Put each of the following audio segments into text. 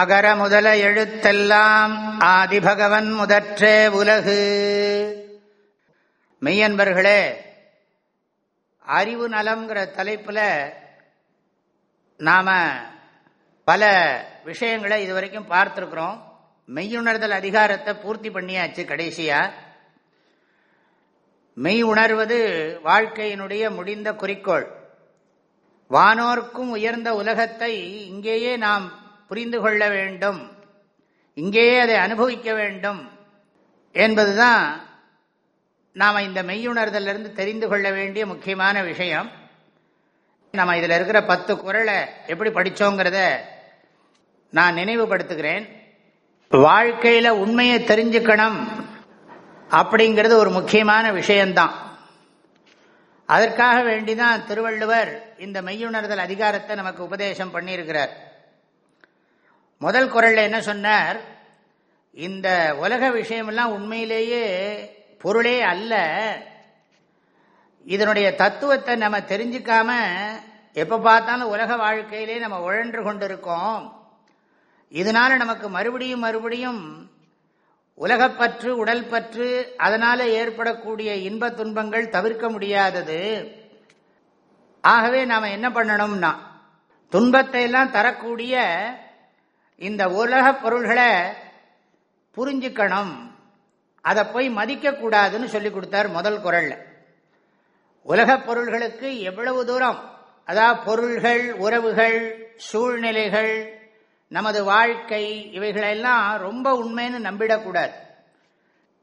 அகர முதல எழுத்தெல்லாம் ஆதிபகவன் முதற்றே உலகு. மெய்யன்பர்களே அறிவு நலம்ங்கிற தலைப்பில் நாம் பல விஷயங்களை இதுவரைக்கும் பார்த்துருக்குறோம். மெய்யுணர்தல் அதிகாரத்தை பூர்த்தி பண்ணியாச்சு கடைசியாக மெய் உணர்வது வாழ்க்கையினுடைய முடிந்த குறிக்கோள். வானோர்க்கும் உயர்ந்த உலகத்தை இங்கேயே நாம் புரிந்து கொள்ள வேண்டும். இங்கேயே அதை அனுபவிக்க வேண்டும். என்பதுதான் நாம் இந்த மெய்யுணர்தலிருந்து தெரிந்து கொள்ள வேண்டிய முக்கியமான விஷயம். நம்ம இதில் இருக்கிற பத்து குரலை எப்படி படித்தோங்கிறத நான் நினைவுபடுத்துகிறேன். வாழ்க்கையில் உண்மையை தெரிஞ்சுக்கணும் அப்படிங்கிறது ஒரு முக்கியமான விஷயம்தான். அதற்காக வேண்டிதான் திருவள்ளுவர் இந்த மெய்யுணர்தல் அதிகாரத்தை நமக்கு உபதேசம் பண்ணியிருக்கிறார். முதல் குரலில் என்ன சொன்னார்? இந்த உலக விஷயமெல்லாம் உண்மையிலேயே பொருளே அல்ல. இதனுடைய தத்துவத்தை நம்ம தெரிஞ்சுக்காம எப்போ பார்த்தாலும் உலக வாழ்க்கையிலே நம்ம உழன்று கொண்டிருக்கோம். இதனால நமக்கு மறுபடியும் மறுபடியும் உலகப்பற்று உடல் பற்று அதனால ஏற்படக்கூடிய இன்ப துன்பங்கள் தவிர்க்க முடியாதது. ஆகவே நாம் என்ன பண்ணணும்னா துன்பத்தை எல்லாம் தரக்கூடிய இந்த உலக பொருள்களை புரிஞ்சுக்கணும். அதை போய் மதிக்கக்கூடாதுன்னு சொல்லி கொடுத்தார் முதல் குரல்ல. உலக பொருள்களுக்கு எவ்வளவு தூரம் அதாவது பொருள்கள் உறவுகள் சூழ்நிலைகள் நமது வாழ்க்கை இவைகளெல்லாம் ரொம்ப உண்மைன்னு நம்பிடக்கூடாது.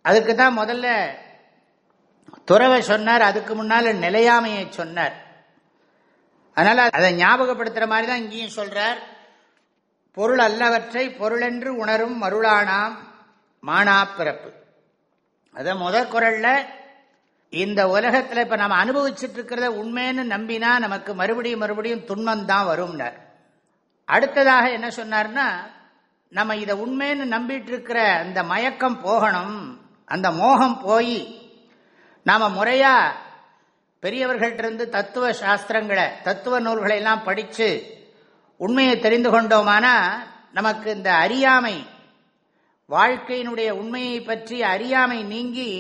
அதுக்கு தான் முதல்ல துறவை சொன்னார் அதுக்கு முன்னால் நிலையாமையை சொன்னார். அதனால அதை ஞாபகப்படுத்துகிற மாதிரி தான் இங்கேயும் சொல்றார். பொருள் அல்லவற்றை பொருளென்று உணரும் மருளானாம் மானா பிறப்பு. அதை முதற் குரல்ல இந்த உலகத்தில் இப்போ நம்ம அனுபவிச்சுட்டு இருக்கிறத உண்மைன்னு நம்பினா நமக்கு மறுபடியும் மறுபடியும் துன்பம் தான் வரும்னார். அடுத்ததாக என்ன சொன்னார்னா நம்ம இதை உண்மைன்னு நம்பிட்டு இருக்கிற அந்த மயக்கம் போகணும் அந்த மோகம் போய் நாம் முறையாக பெரியவர்கள்ட்டிருந்து தத்துவ சாஸ்திரங்களை தத்துவ நூல்களை எல்லாம் படித்து உண்மையை தெரிந்து கொண்டோமானா நமக்கு இந்த அறியாமை வாழ்க்கையினுடைய உண்மையை பற்றி அறியாமை நீங்கி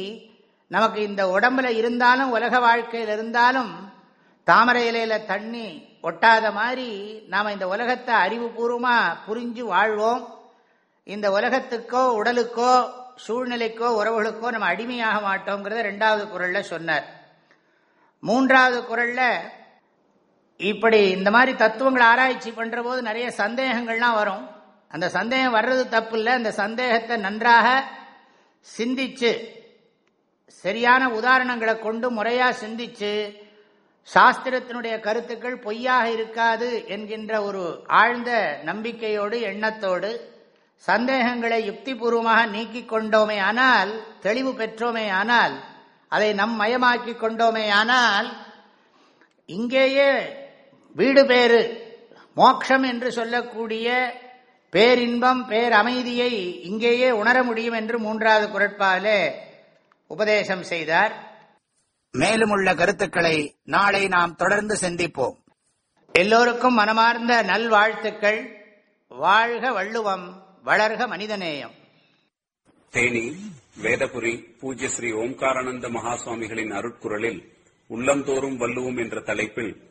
நமக்கு இந்த உடம்புல இருந்தாலும் உலக வாழ்க்கையில் இருந்தாலும் தாமரை இலையில தண்ணி ஒட்டாத மாதிரி நாம் இந்த உலகத்தை அறிவுபூர்வமாக புரிஞ்சு வாழ்வோம். இந்த உலகத்துக்கோ உடலுக்கோ சூழ்நிலைக்கோ உறவுகளுக்கோ நம்ம அடிமையாக மாட்டோங்கிறத ரெண்டாவது குரலில் சொன்னார். மூன்றாவது குரலில் இப்படி இந்த மாதிரி தத்துவங்களை ஆராய்ச்சி பண்ணுற போது நிறைய சந்தேகங்கள்லாம் வரும். அந்த சந்தேகம் வர்றது தப்பு இல்லை அந்த சந்தேகத்தை நன்றாக சிந்திச்சு சரியான உதாரணங்களை கொண்டு முறையாக சிந்திச்சு சாஸ்திரத்தினுடைய கருத்துக்கள் பொய்யாக இருக்காது என்கின்ற ஒரு ஆழ்ந்த நம்பிக்கையோடு எண்ணத்தோடு சந்தேகங்களை யுக்திபூர்வமாக நீக்கி கொண்டோமே ஆனால் தெளிவு பெற்றோமே ஆனால் அதை நம் மயமாக்கி கொண்டோமே ஆனால் இங்கேயே வீடு பேரு மோட்சம் என்று சொல்லக்கூடிய பேரின்பம் பேரமைதியை இங்கேயே உணர முடியும் என்று மூன்றாவது குரட்பாலே உபதேசம் செய்தார். மேலும் உள்ள கருத்துக்களை நாளை நாம் தொடர்ந்து சிந்திப்போம். எல்லோருக்கும் மனமார்ந்த நல்வாழ்த்துக்கள். வாழ்க வள்ளுவம் வளர்க மனிதநேயம். தேனி வேதபுரி பூஜ்ய ஸ்ரீ ஓம்காரானந்த மகாசுவாமிகளின் அருட்குரலில் உள்ளந்தோறும் வள்ளுவோம் என்ற தலைப்பில்